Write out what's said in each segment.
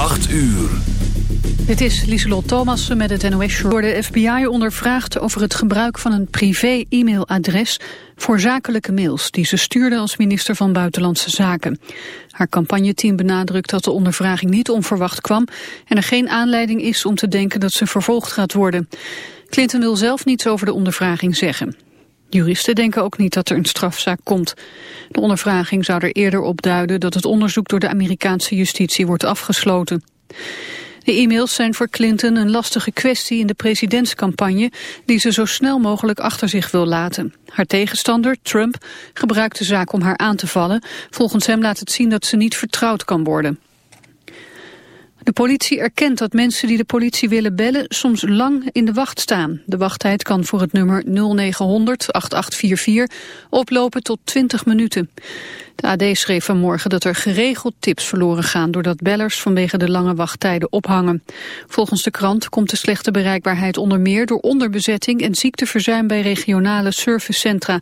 8 uur. Dit is Lieselot Thomassen met het NOS-show. Door de FBI ondervraagd over het gebruik van een privé-e-mailadres... voor zakelijke mails die ze stuurde als minister van Buitenlandse Zaken. Haar campagneteam benadrukt dat de ondervraging niet onverwacht kwam... en er geen aanleiding is om te denken dat ze vervolgd gaat worden. Clinton wil zelf niets over de ondervraging zeggen. Juristen denken ook niet dat er een strafzaak komt. De ondervraging zou er eerder op duiden dat het onderzoek door de Amerikaanse justitie wordt afgesloten. De e-mails zijn voor Clinton een lastige kwestie in de presidentscampagne die ze zo snel mogelijk achter zich wil laten. Haar tegenstander, Trump, gebruikt de zaak om haar aan te vallen. Volgens hem laat het zien dat ze niet vertrouwd kan worden. De politie erkent dat mensen die de politie willen bellen soms lang in de wacht staan. De wachttijd kan voor het nummer 0900 8844 oplopen tot 20 minuten. De AD schreef vanmorgen dat er geregeld tips verloren gaan... doordat bellers vanwege de lange wachttijden ophangen. Volgens de krant komt de slechte bereikbaarheid onder meer... door onderbezetting en ziekteverzuim bij regionale servicecentra.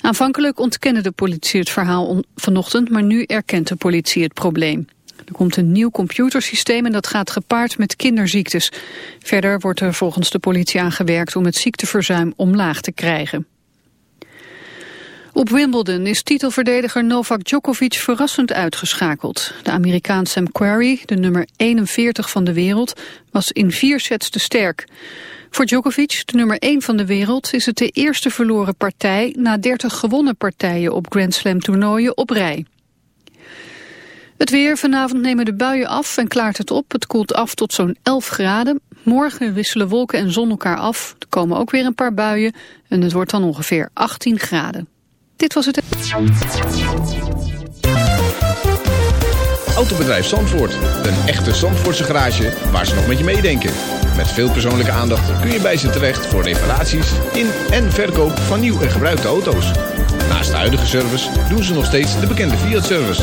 Aanvankelijk ontkende de politie het verhaal vanochtend... maar nu erkent de politie het probleem. Er komt een nieuw computersysteem en dat gaat gepaard met kinderziektes. Verder wordt er volgens de politie aangewerkt om het ziekteverzuim omlaag te krijgen. Op Wimbledon is titelverdediger Novak Djokovic verrassend uitgeschakeld. De Amerikaan Sam Querrey, de nummer 41 van de wereld, was in vier sets te sterk. Voor Djokovic, de nummer 1 van de wereld, is het de eerste verloren partij na 30 gewonnen partijen op Grand Slam toernooien op rij. Het weer, vanavond nemen de buien af en klaart het op. Het koelt af tot zo'n 11 graden. Morgen wisselen wolken en zon elkaar af. Er komen ook weer een paar buien en het wordt dan ongeveer 18 graden. Dit was het... Autobedrijf Zandvoort. Een echte Zandvoortse garage waar ze nog met je meedenken. Met veel persoonlijke aandacht kun je bij ze terecht voor reparaties in en verkoop van nieuw en gebruikte auto's. Naast de huidige service doen ze nog steeds de bekende Fiat-service.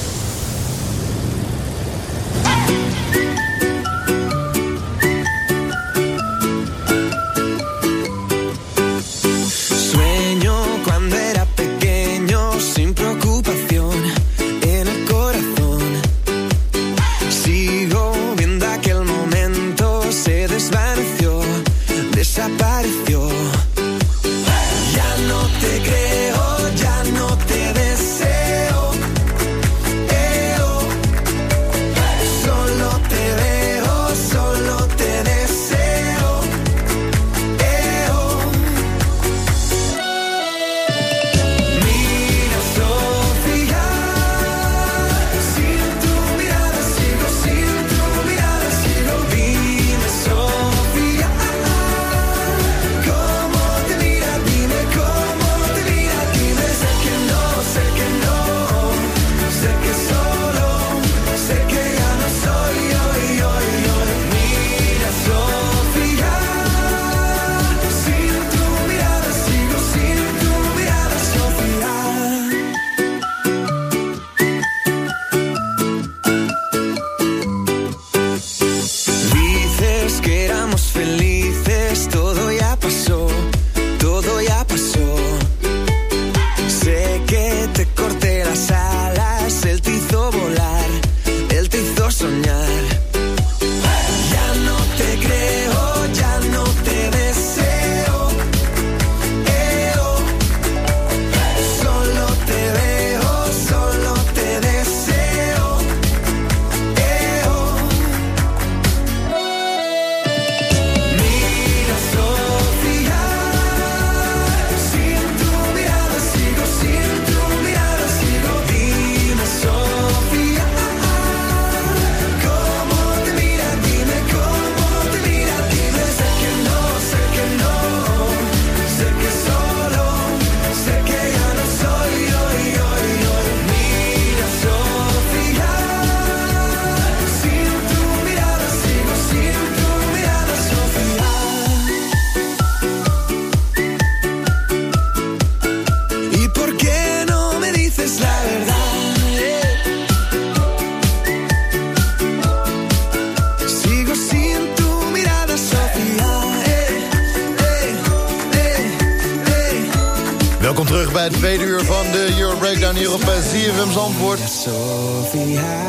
Terug bij het tweede uur van de Euro Breakdown hier op eh, ZFM Zandvoort.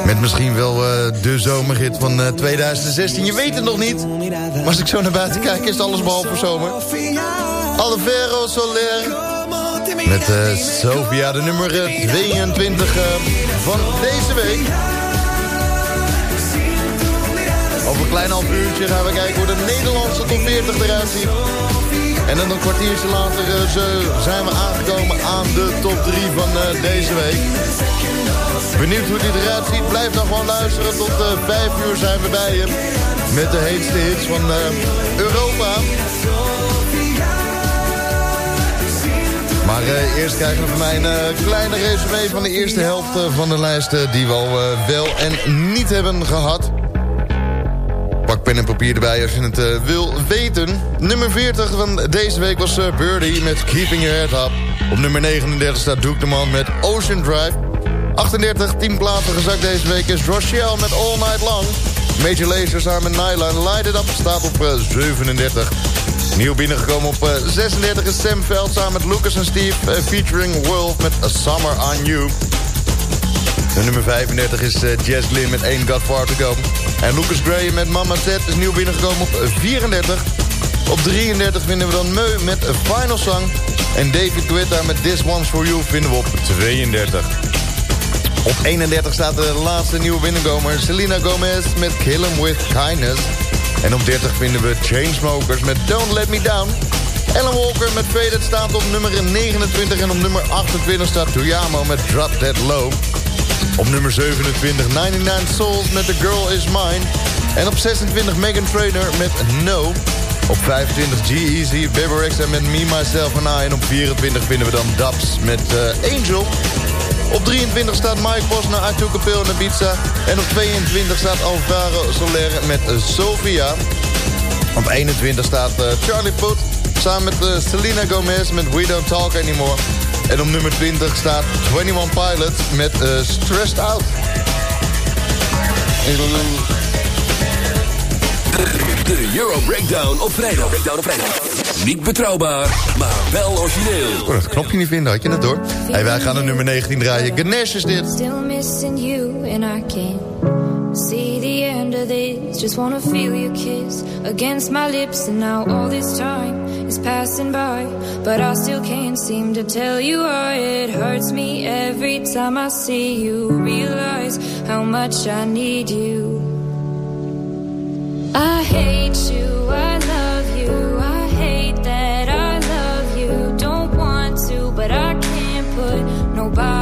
Met misschien wel uh, de zomerhit van uh, 2016. Je weet het nog niet. Maar als ik zo naar buiten kijk is het alles behalve zomer. Alvero Soler. Met Sofia, de nummer 22 van deze week. Over een klein half uurtje gaan we kijken hoe de Nederlandse top 40 eruit ziet. En dan een kwartiertje later uh, zijn we aangekomen aan de top 3 van uh, deze week. Benieuwd hoe dit eruit ziet? Blijf dan gewoon luisteren. Tot uh, eh, 5 uur zijn we bij je. Met de heetste hits van Europa. Maar eerst krijgen we van mij een kleine resume van de eerste helft van de lijsten... die we al wel en niet hebben gehad. Pen en papier erbij als je het uh, wil weten. Nummer 40 van deze week was uh, Birdie met Keeping Your Head Up. Op nummer 39 staat Duke de Man met Ocean Drive. 38, 10 plaatsen gezakt deze week is Rochelle met All Night Long. Major Lazer samen met Nylon Light It Up staat op uh, 37. Nieuw binnengekomen op 36 is Sam Veld samen met Lucas en Steve... featuring Wolf met A Summer On You. Nummer 35 is uh, Jazz Glynn met 1 God Far To Go. En Lucas Graham met Mama Ted is nieuw binnengekomen op 34. Op 33 vinden we dan Meu met Final Song. En David Guetta met This One's For You vinden we op 32. Op 31 staat de laatste nieuwe binnenkomer Selena Gomez met Kill 'Em With Kindness. En op 30 vinden we Chainsmokers met Don't Let Me Down. Ellen Walker met Faded staat op nummer 29 en op nummer 28 staat Tuyamo met Drop That Low. Op nummer 27 99 Souls met The Girl Is Mine. En op 26 Megan Trainer met No. Op 25 G-Eazy, en met Me, Myself and I. En op 24 vinden we dan Dubs met uh, Angel. Op 23 staat Mike Posner, I Took a Pill en Pizza. En op 22 staat Alvaro Soler met uh, Sofia. Op 21 staat uh, Charlie Puth samen met Selena Gomez met We Don't Talk Anymore. En op nummer 20 staat 21 Pilots met uh, Stressed Out. De Euro Breakdown op vrijdag. Breakdown op vrijdag. Niet betrouwbaar, maar wel origineel. Ik kon het knopje niet vinden, had je het door? Hey, wij gaan de nummer 19 draaien. Ganesh is dit. Still missing you and I can't see the end of this. Just wanna feel your kiss against my lips. And now all this time passing by. But I still can't seem to tell you why it hurts me every time I see you. Realize how much I need you. I hate you, I love you, I hate that I love you. Don't want to, but I can't put nobody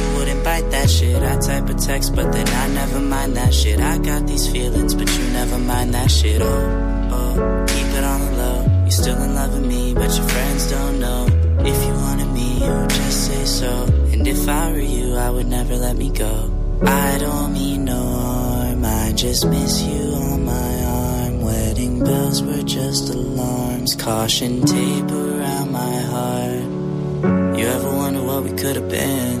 shit. I type a text, but then I never mind that shit. I got these feelings, but you never mind that shit. Oh oh, keep it on the low. You're still in love with me, but your friends don't know. If you wanted me, you would just say so. And if I were you, I would never let me go. I don't mean no harm, I just miss you on my arm. Wedding bells were just alarms, caution tape around my heart. You ever wonder what we could have been?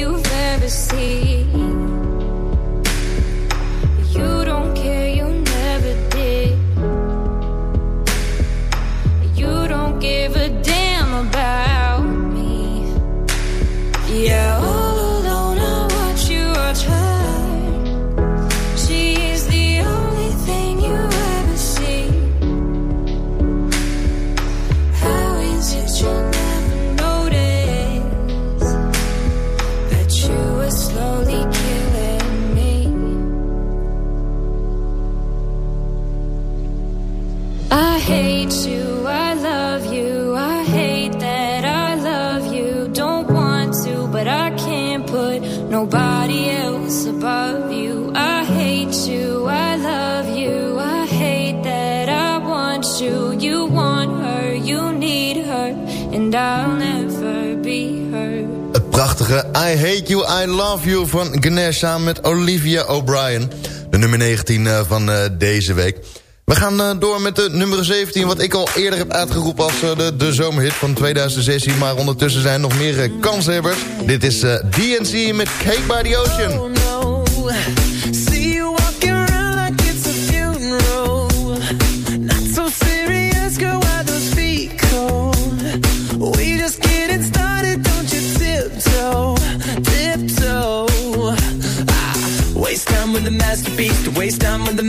I Hate You, I Love You van Ganesh samen met Olivia O'Brien. De nummer 19 eh, van eh, deze week. We gaan eh, door met de nummer 17, wat ik al eerder heb uitgeroepen als de, de zomerhit van 2016. Maar ondertussen zijn nog meer kanshebbers. Dit is DNC met Cake by the Ocean. Oh no.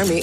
Army.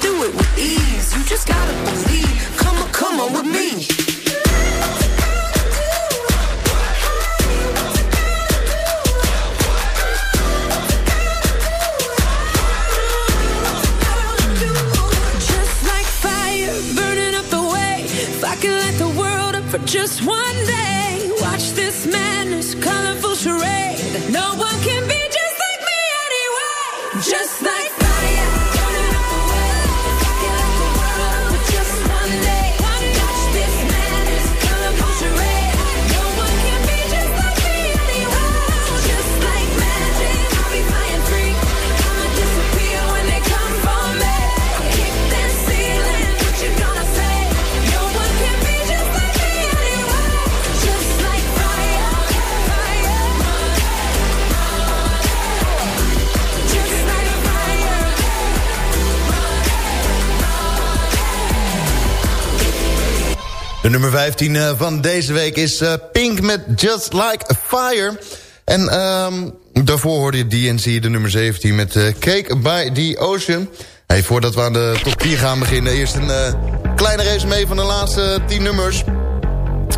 Do it with ease. You just gotta believe, come on, come on with me. Just like fire, burning up the way. If I could light the world up for just one day, watch this madness, colorful charade. De nummer 15 eh, van deze week is eh, Pink met Just Like a Fire. En ehm, daarvoor hoorde je DNC, de nummer 17, met eh, Cake by the Ocean. Hey, voordat we aan de top 10 gaan beginnen... eerst een eh, kleine resume van de laatste 10 nummers.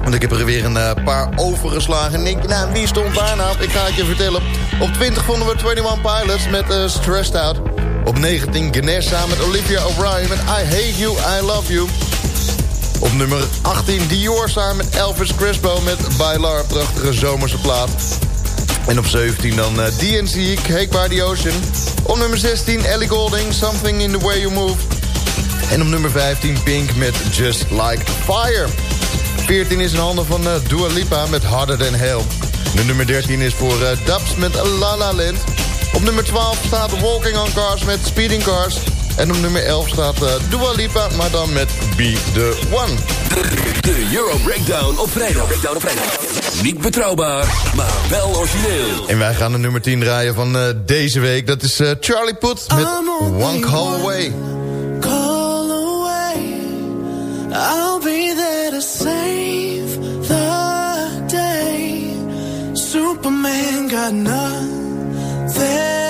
Want ik heb er weer een paar overgeslagen. En denk nou, wie stond daar nou? Ik ga het je vertellen. Op 20 vonden we 21 Pilots met Stressed Out. Op 19 Ganesh samen met Olivia O'Brien met I Hate You, I Love You. Op nummer 18 Dior samen met Elvis Crespo met Bailar, prachtige zomerse plaat. En op 17 dan eh, DNC, Cake by the Ocean. Op nummer 16 Ellie Golding, Something in the Way You Move. En op nummer 15 Pink met Just Like Fire. 14 is in handen van eh, Dua Lipa met Harder Than Hell. De nummer 13 is voor eh, Dubs met La La Land. Op nummer 12 staat Walking on Cars met Speeding Cars. En op nummer 11 staat eh, Dua Lipa, maar dan met Be The One. De Euro Breakdown op vrijdag. Breakdown op vrijdag. Niet betrouwbaar, maar wel origineel. En wij gaan de nummer 10 draaien van eh, deze week. Dat is eh, Charlie Puth met One Call Away. call away. I'll be there to save the day. Superman got nothing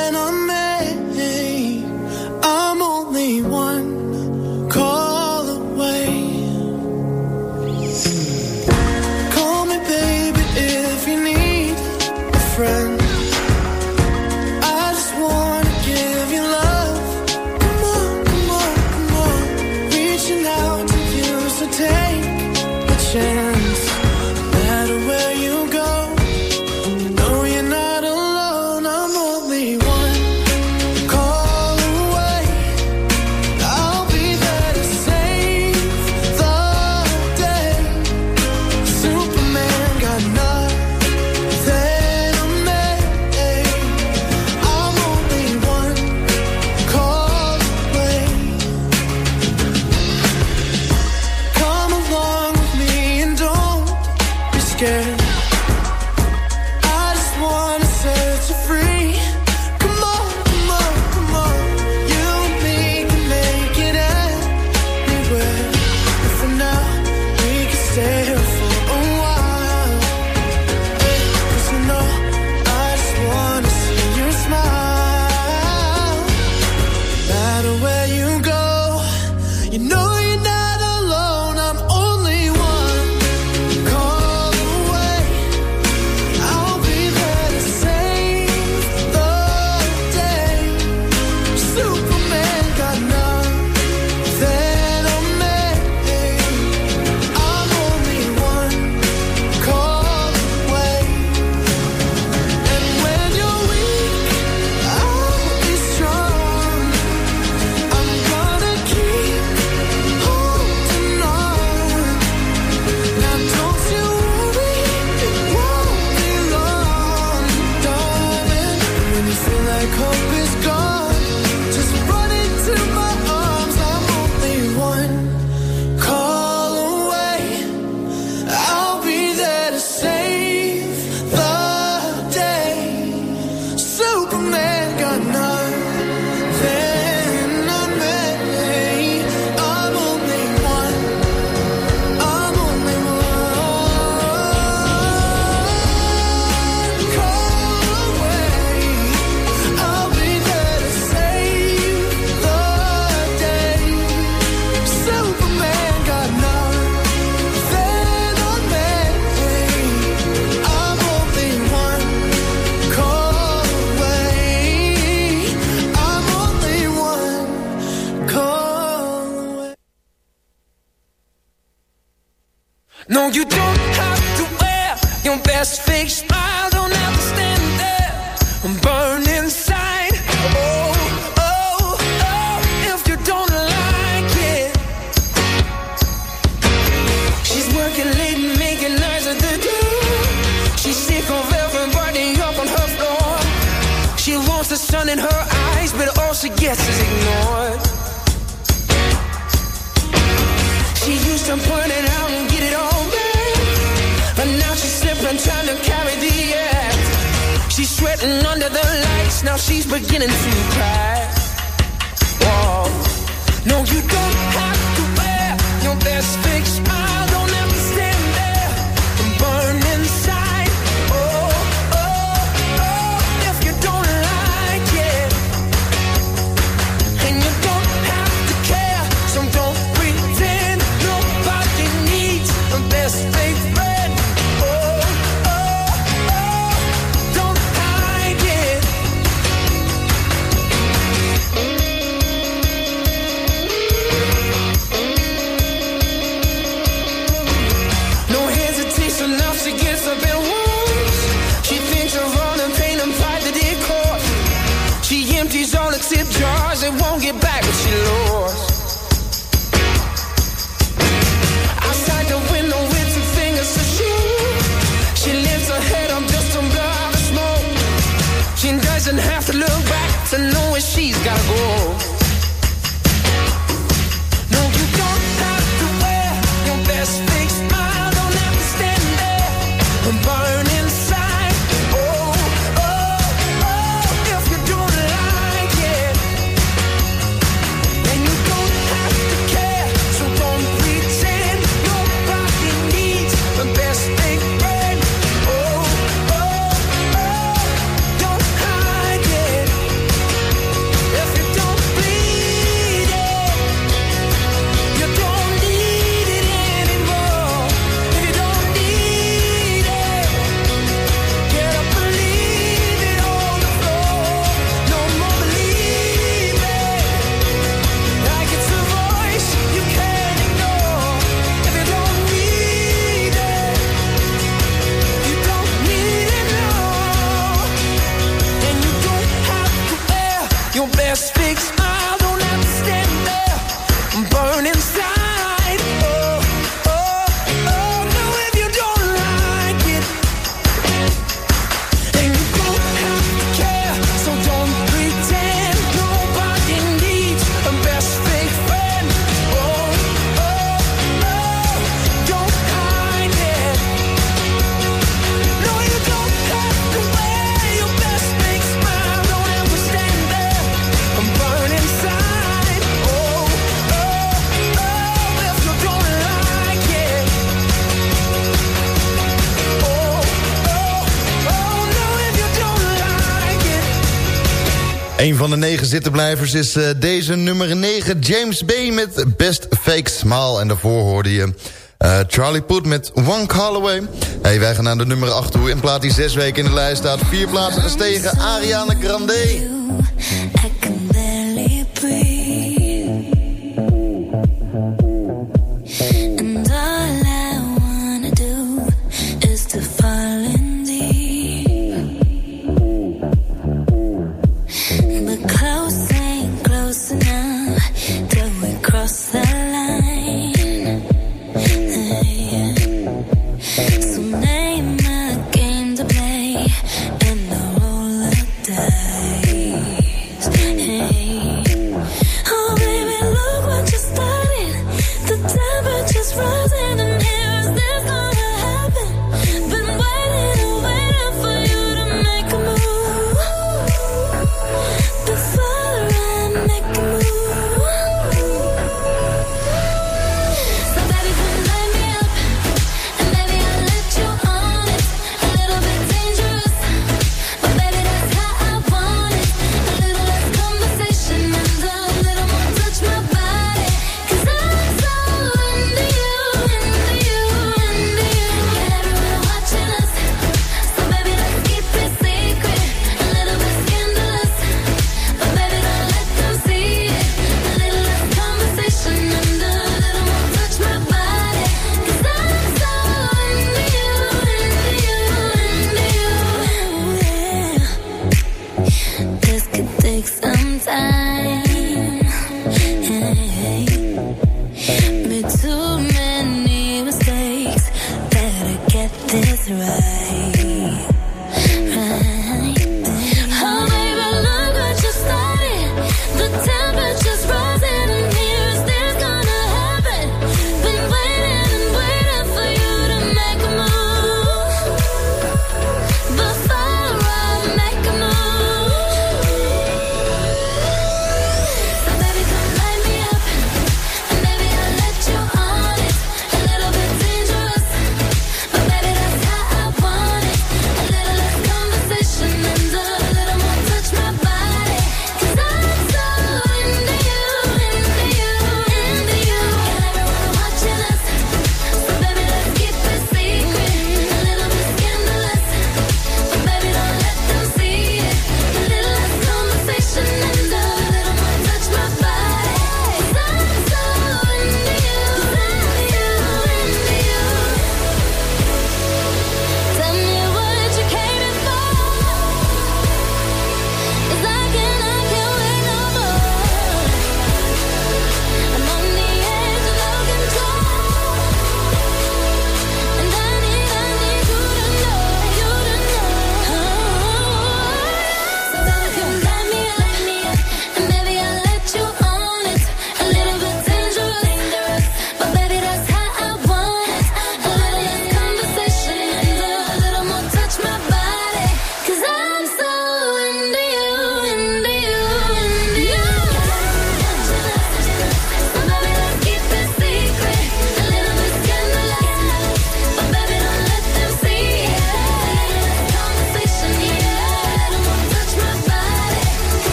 Een van de negen zittenblijvers is eh, deze nummer 9, James B met Best Fake Smile. En daarvoor hoorde je eh, Charlie Poet met Wank Holloway. Hey, wij gaan naar de nummer 8 toe. In plaats die zes weken in de lijst staat, vier plaatsen gestegen, Ariana Grande.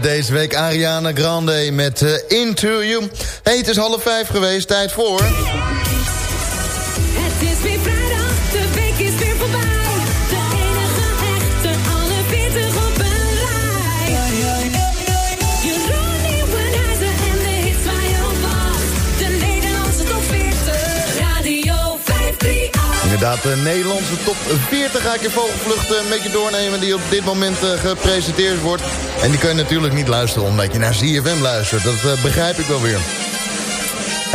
Deze week, Ariana Grande met eh, Into You. Hey, het is half vijf geweest, tijd voor... Het is weer vrijdag, de week is weer voorbij. De enige echte, alle 40 op een rij. Jeroen Nieuwenhuizen en de hits waar je op wacht. De Nederlandse top 40, Radio 538. Inderdaad, de Nederlandse top 40 ga ik in vogelvlucht eh, met je doornemen... die op dit moment eh, gepresenteerd wordt. En die kun je natuurlijk niet luisteren omdat je naar ZFM luistert. Dat eh, begrijp ik wel weer.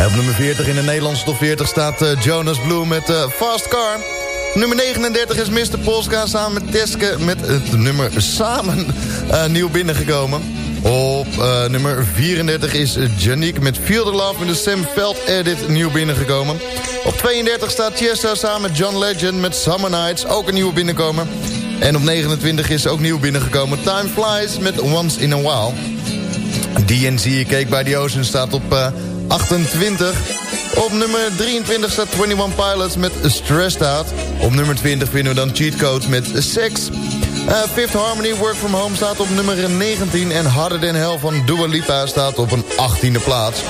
Op nummer 40 in de Nederlandse top 40 staat eh, Jonas Blue met eh, Fast Car. Nummer 39 is Mr. Polska samen met Teske met het nummer Samen nieuw binnengekomen. Op nummer 34 is Janique met Feel the Love met de Sam Veld edit nieuw binnengekomen. Op 32 staat Tiesto samen met John Legend met Summer Nights, ook een nieuwe binnenkomen. En op 29 is ook nieuw binnengekomen Time Flies met Once in a While. DNC Cake by the Ocean staat op eh, 28. Op nummer 23 staat 21 Pilots met Stressed Out. Op nummer 20 vinden we dan Cheat Codes met Sex. Eh, Fifth Harmony Work From Home staat op nummer 19. En Harder Than Hell van Dua Lipa staat op een 18e plaats.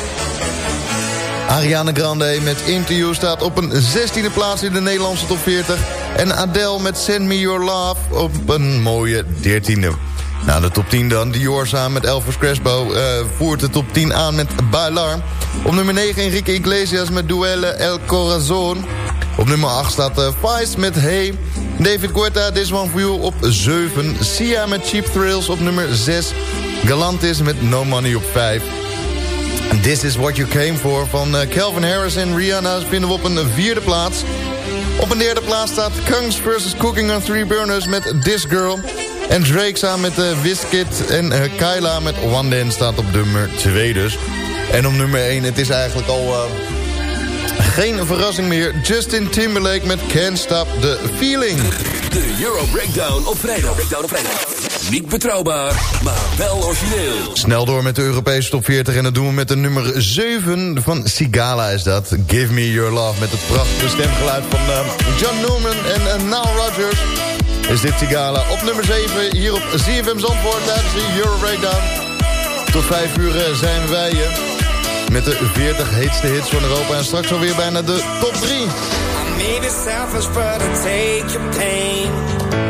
Ariana Grande met You staat op een 16e plaats in de Nederlandse top 40. En Adele met Send Me Your Love op een mooie 13e. Nou, de top 10 dan. Dior samen met Elvis Crespo eh, voert de top 10 aan met Bailar. Op nummer 9 Enrique Iglesias met Duelle El Corazon. Op nummer 8 staat uh, Vice met Hey. David Guetta, This One For You op 7. Sia met Cheap Thrills op nummer 6. Galantis met No Money op 5. This Is What You Came For van uh, Calvin Harris en Rihanna vinden we op een vierde plaats. Op een derde plaats staat Kungs vs. Cooking on Three Burners met This Girl. En Drake samen met uh, Wizkid en uh, Kyla met One Dance staat op nummer 2 dus. En op nummer 1, het is eigenlijk al uh, geen verrassing meer. Justin Timberlake met Can't Stop the Feeling. De Euro Breakdown op vrijdag. Breakdown op. Niet betrouwbaar, maar wel origineel. Snel door met de Europese top 40 en dat doen we met de nummer 7 van Sigala is dat. Give Me Your Love met het prachtige stemgeluid van uh, John Newman en uh, Nile Rodgers. Is dit Sigala op nummer 7 hier op ZFM Zandvoort tijdens de Euro Breakdown. Tot 5 uur uh, zijn wij je met de 40 heetste hits van Europa en straks alweer bijna de top 3. I may be selfish, but I take your pain.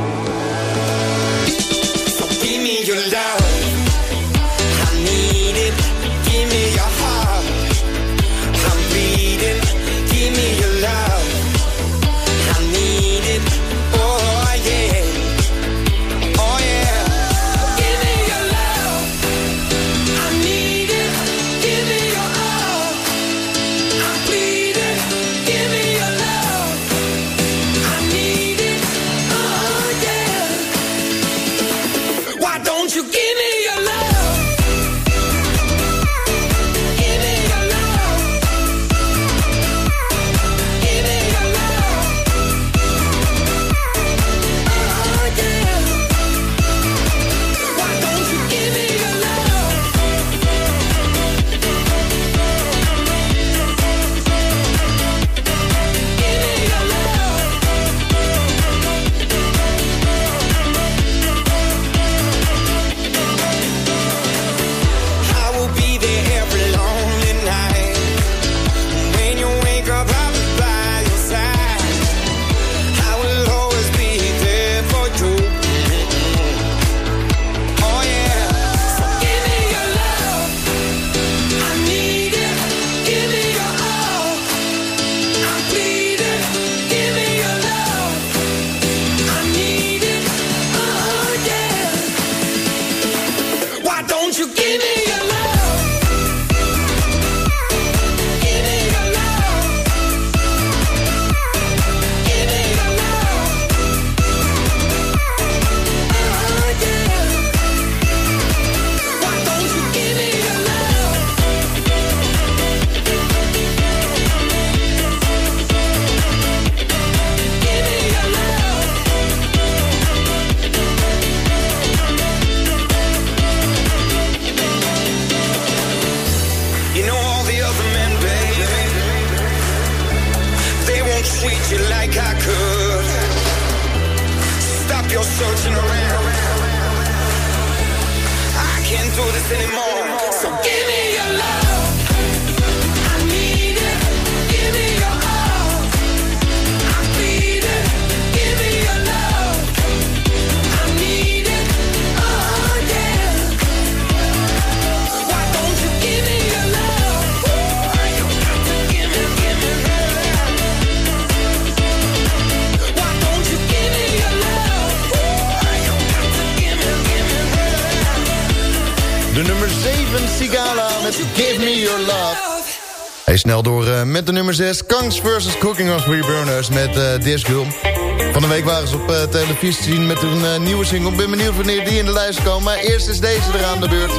nummer 6. Kangs vs. Cooking of Reburners met eh, uh, This Van de week waren ze op eh, televisie te zien met hun eh, nieuwe single. Ik ben benieuwd wanneer die in de lijst komen. Maar eerst is deze eraan de beurt.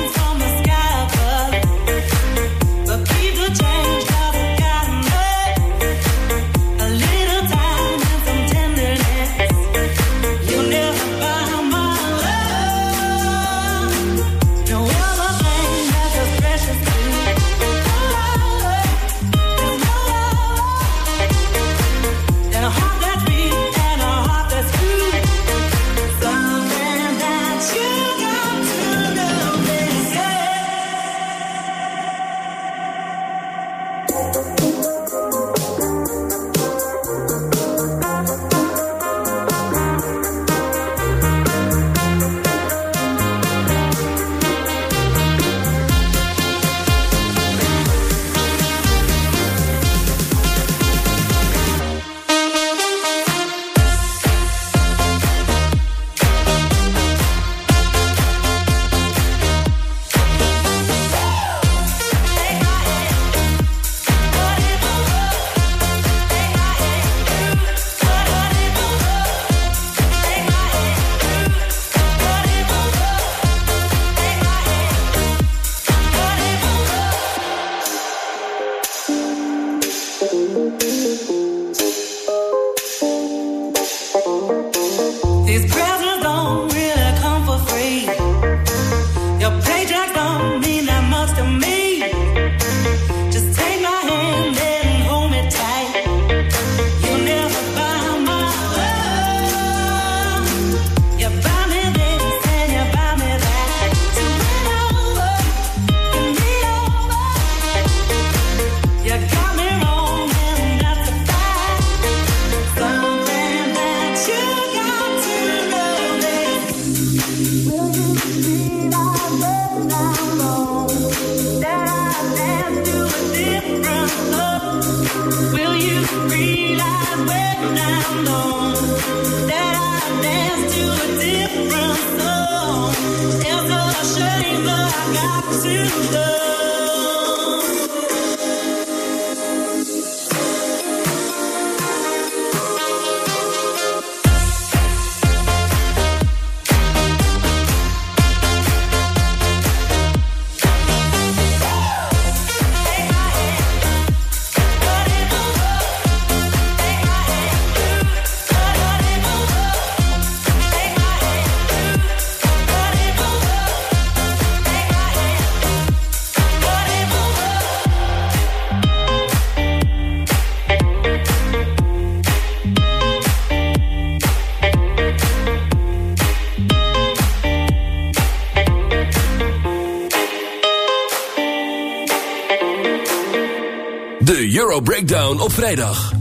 Euro Breakdown op vrijdag.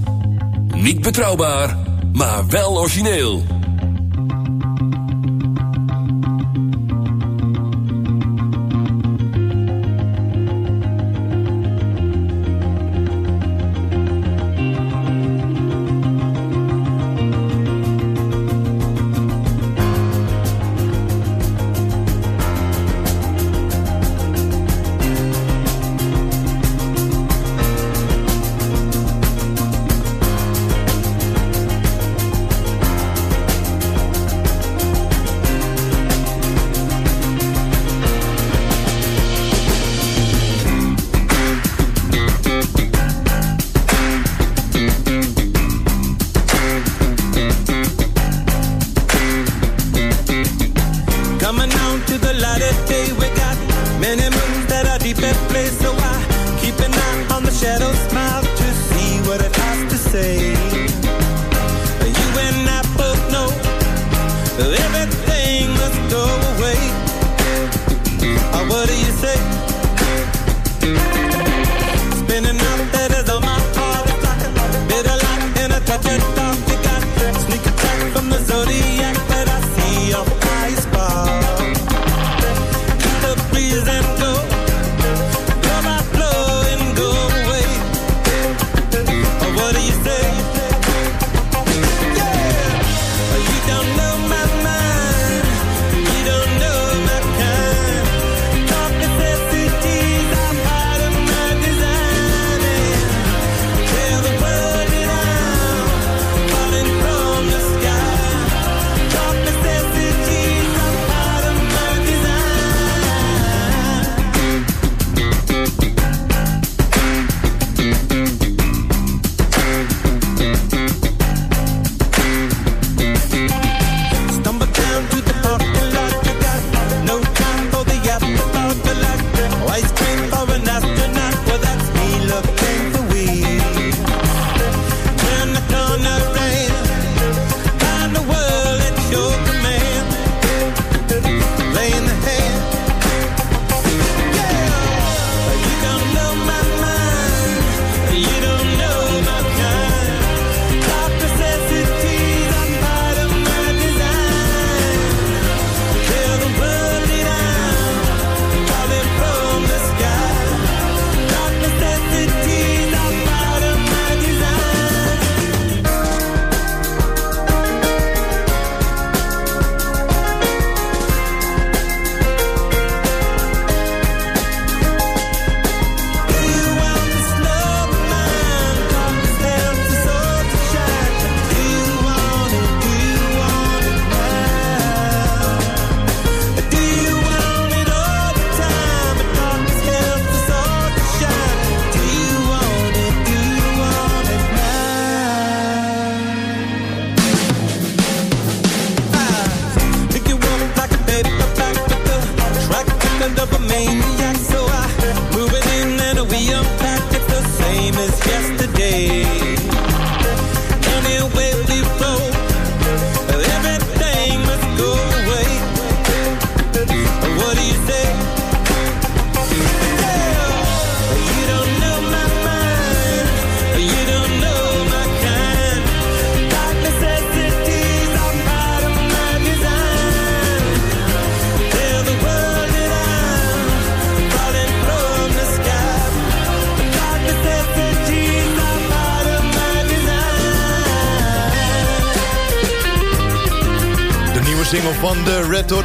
Niet betrouwbaar, maar wel origineel.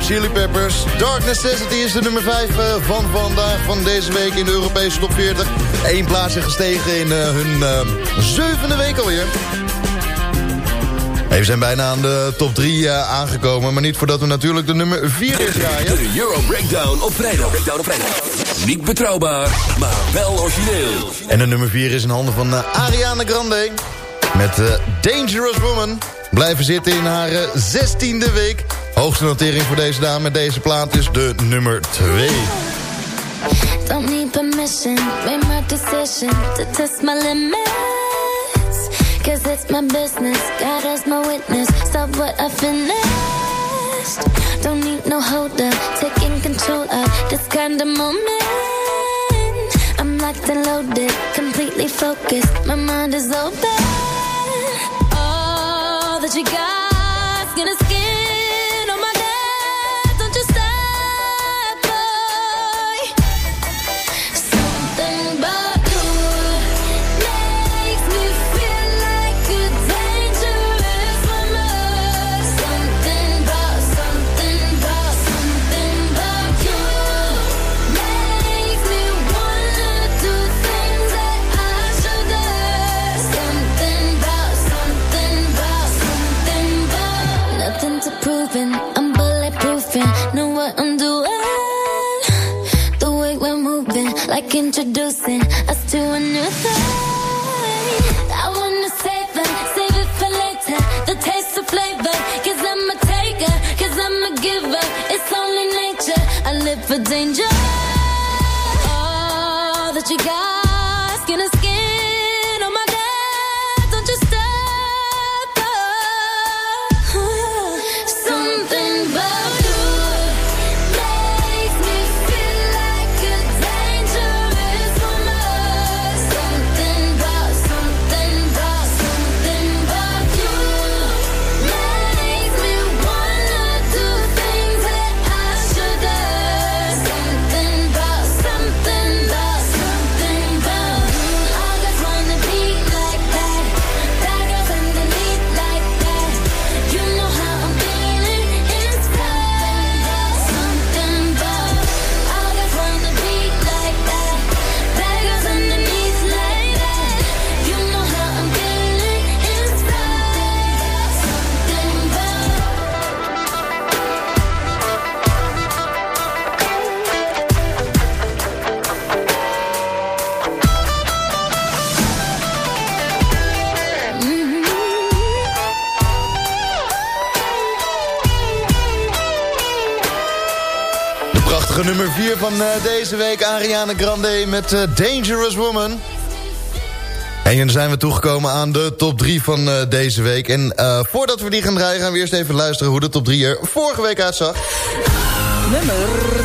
Chili Peppers. Dark Necessity is de nummer 5 eh, van vandaag, van deze week in de Europese top 40. Eén plaatsje gestegen in uh, hun uh, zevende week alweer. Hey, we zijn bijna aan de top 3 aangekomen, maar niet voordat we natuurlijk de nummer 4 is draaien. De Euro Breakdown op vrijdag. Breakdown op vrijdag. Niet betrouwbaar, maar wel origineel. En de nummer 4 is in handen van Ariana Grande. Met Dangerous Woman blijven zitten in haar zestiende week. Hoogste notering voor deze dame met deze plaat is de nummer 2. Don't need permission, made my decision to test my limits. Cause it's my business, God as my witness, stop what I finished. Don't need no holder, taking control of this kind of moment. I'm locked and loaded, completely focused, my mind is open. All that you got's introducing us to a new thing. I wanna save it, save it for later. The taste of I'm a I'm a giver. It's only nature, I live for danger. Nummer 4 van eh, deze week, Ariana Grande met eh, Dangerous Woman. En dan zijn we toegekomen aan de top 3 van eh, deze week. En voordat we die gaan draaien, gaan we eerst even luisteren hoe de top 3 er vorige week uitzag. Nummer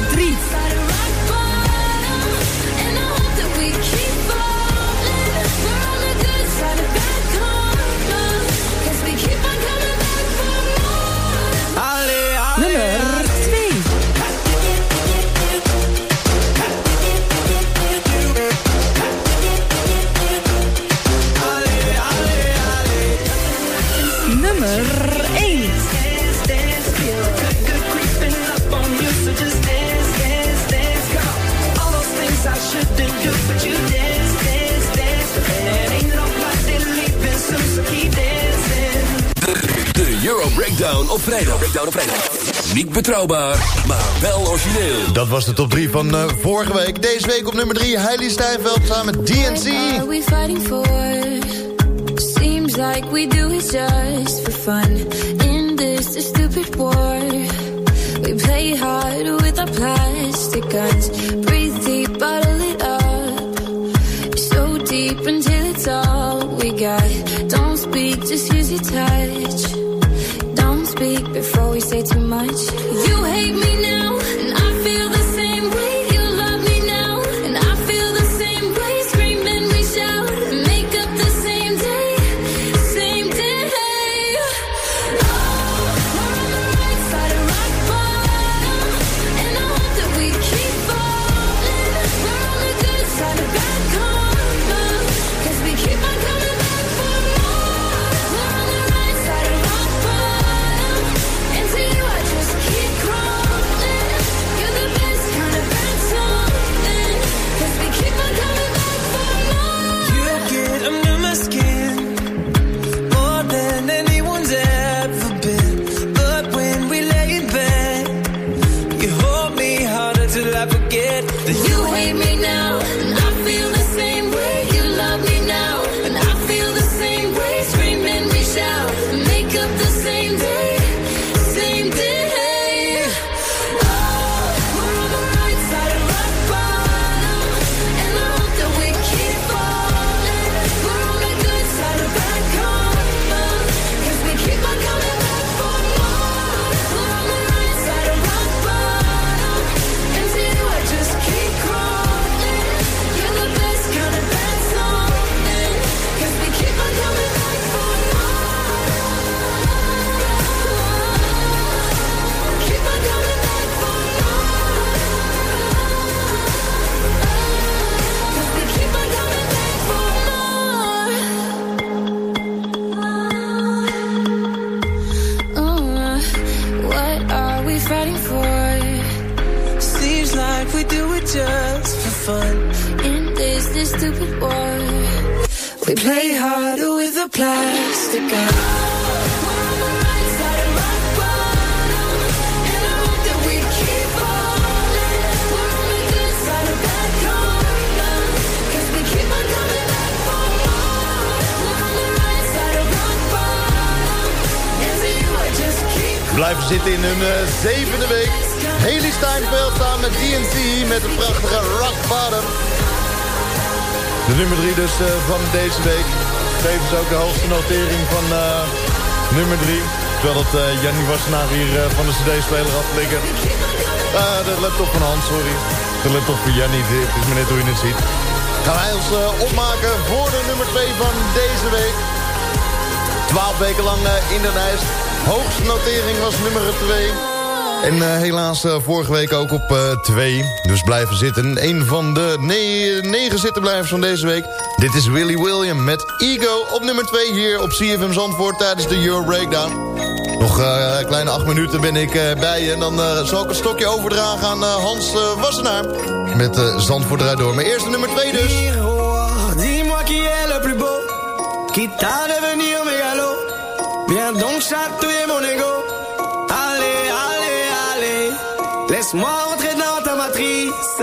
op vrijdag. Breakdown op vrijdag. Niet betrouwbaar, maar wel origineel. Dat was de top 3 van eh, vorige week. Deze week op nummer 3, Heili Steinveld samen met DNC. What are we fighting for? Seems like we do it just for fun. In this stupid war, we play hard with our plastic guns. Breathe deep, bottle it up. So deep until it's all we got. Don't speak, just use your touch. Don't speak before we say too much. You hate me now, Blijven zitten in hun eh, zevende week. Haley Steinfeld staan met DNC met een prachtige Rock Bottom. De nummer 3 dus eh, van deze week. Tevens ook de hoogste notering van eh, nummer 3. Terwijl het uh, Jannie Wassenaar hier van de cd-speler. Ah, de laptop van Hans, sorry. De laptop van Jannie, dit is maar net hoe je het ziet. Gaan wij ons opmaken voor de nummer 2 van deze week. 12 weken lang in de lijst. Hoogste notering was nummer 2. En eh, helaas eh, vorige week ook op 2. dus blijven zitten. Een van de ne negen zittenblijvers van deze week. Dit is Willy William met Ego op nummer 2 hier op CFM Zandvoort tijdens de Euro Breakdown. Nog eh, een kleine acht minuten ben ik eh, bij je. En dan eh, zal ik een stokje overdragen aan eh, Hans eh, Wassenaar. Met Zandvoort eruit door. Maar eerst de nummer 2 dus. Dis-moi qui est le plus beau. Viens donc chatouiller mon ego. Allez, allez, allez, laisse-moi entrer dans ta matrice,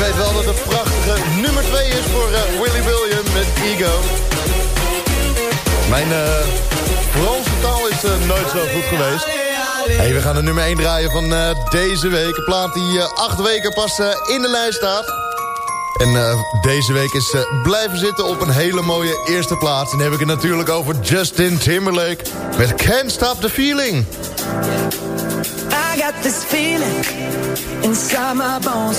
weet wel dat het prachtige nummer 2 is voor eh, Willy William met Ego. Mijn eh Franse taal is eh, nooit zo goed geweest. Hey, we gaan de nummer 1 draaien van deze week. Een plaat die acht weken pas in de lijst staat. En deze week is blijven zitten op een hele mooie eerste plaats. En dan heb ik het natuurlijk over Justin Timberlake met Can't Stop the Feeling. I got this feeling inside my bones.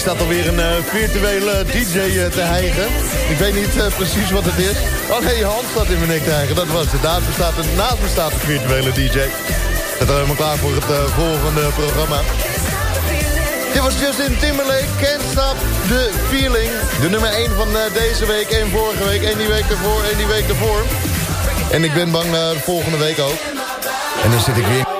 staat alweer een eh, virtuele DJ eh, te hijgen. Ik weet niet eh, precies wat het is. Oh nee, hand staat in mijn nek te hijgen. Dat was het. Naast bestaat een, naast staat virtuele DJ. Daar zijn we helemaal klaar voor het volgende programma. Dit was Justin Timberlake, Can't de Feeling. De nummer 1 van deze week en vorige week en die week ervoor en die week ervoor. En ik ben bang de volgende week ook. En dan zit ik weer...